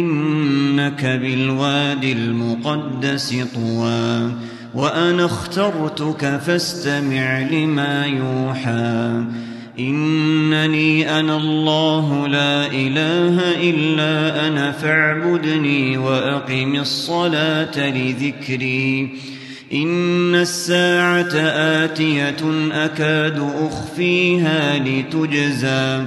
إنك بالوادي المقدس طوى وأنا اخترتك فاستمع لما يوحى. إنني أنا الله لا إله إلا أنا فاعبدني وأقم الصلاة لذكري. إن الساعة آتية أكاد أخفيها لتجزى.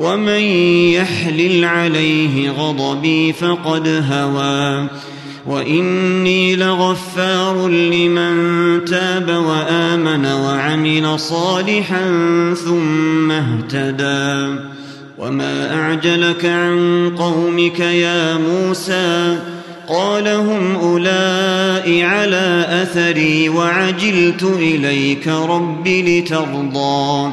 ومن يحلل عليه غضبي فقد هوى. وإني لغفار لمن تاب وآمن وعمل صالحا ثم اهتدى. وما أعجلك عن قومك يا موسى؟ قال هم اولئك على أثري وعجلت إليك رب لترضى.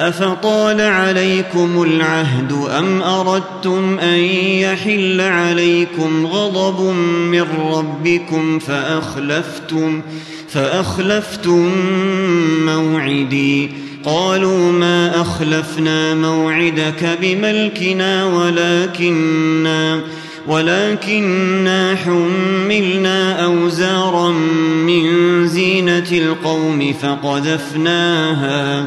أفطال عليكم العهد أم أردتم أن يحل عليكم غضب من ربكم فأخلفتم فأخلفتم موعدي قالوا ما أخلفنا موعدك بملكنا ولكننا ولكننا حملنا أوزارا من زينة القوم فقذفناها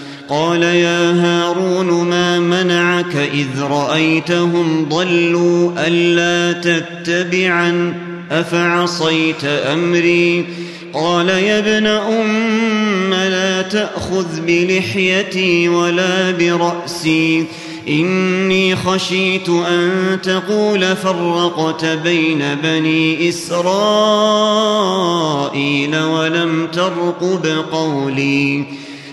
قال يا هارون ما منعك إذ رأيتهم ضلوا ألا تتبعا أفعصيت أمري؟ قال يا ابن أم لا تأخذ بلحيتي ولا برأسي. إني خشيت أن تقول فرقت بين بني إسرائيل ولم ترقب قولي.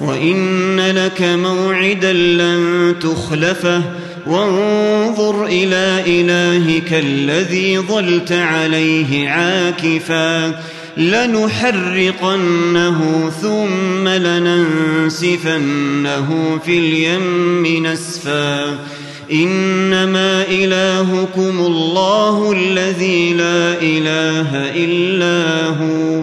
وإن لك موعدا لن تخلفه وانظر إلى إلهك الذي ظلت عليه عاكفا لنحرقنه ثم لننسفنه في اليم نسفا إنما إلهكم الله الذي لا إله إلا هو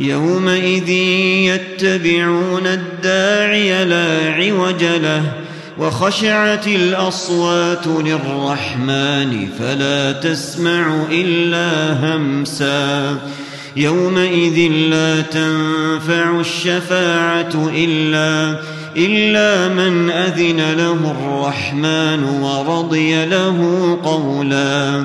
يومئذ يتبعون الداعي لا عوج له وخشعت الأصوات للرحمن فلا تسمع إلا همسا. يومئذ لا تنفع الشفاعة إلا إلا من أذن له الرحمن ورضي له قولا.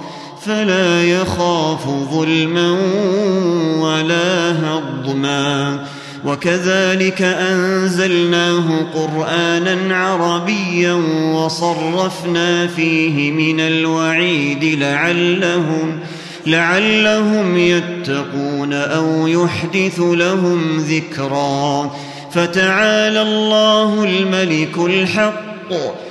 فلا يخاف ظلما ولا هضما. وكذلك أنزلناه قرآنا عربيا وصرفنا فيه من الوعيد لعلهم لعلهم يتقون أو يحدث لهم ذكرا. فتعالى الله الملك الحق.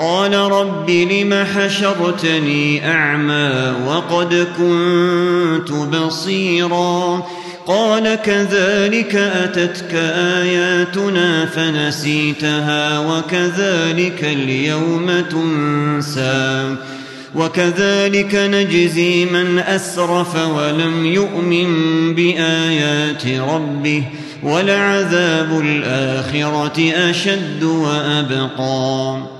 قال رب لم حشرتني أعمى وقد كنت بصيرا قال كذلك أتتك آياتنا فنسيتها وكذلك اليوم تنسى وكذلك نجزي من أسرف ولم يؤمن بآيات ربه ولعذاب الآخرة أشد وأبقى